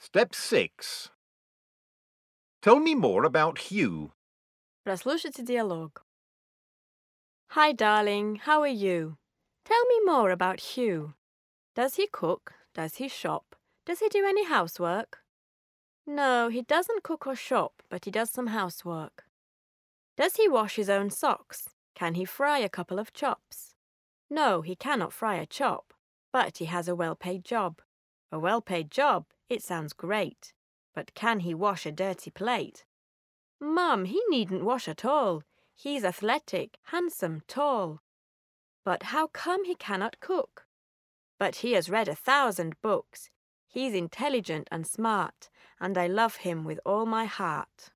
Step 6. Tell me more about Hugh. Прослушайте диалог. Hi, darling. How are you? Tell me more about Hugh. Does he cook? Does he shop? Does he do any housework? No, he doesn't cook or shop, but he does some housework. Does he wash his own socks? Can he fry a couple of chops? No, he cannot fry a chop, but he has a well paid job. A well paid job, it sounds great. But can he wash a dirty plate? Mum, he needn't wash at all. He's athletic, handsome, tall. But how come he cannot cook? But he has read a thousand books. He's intelligent and smart, and I love him with all my heart.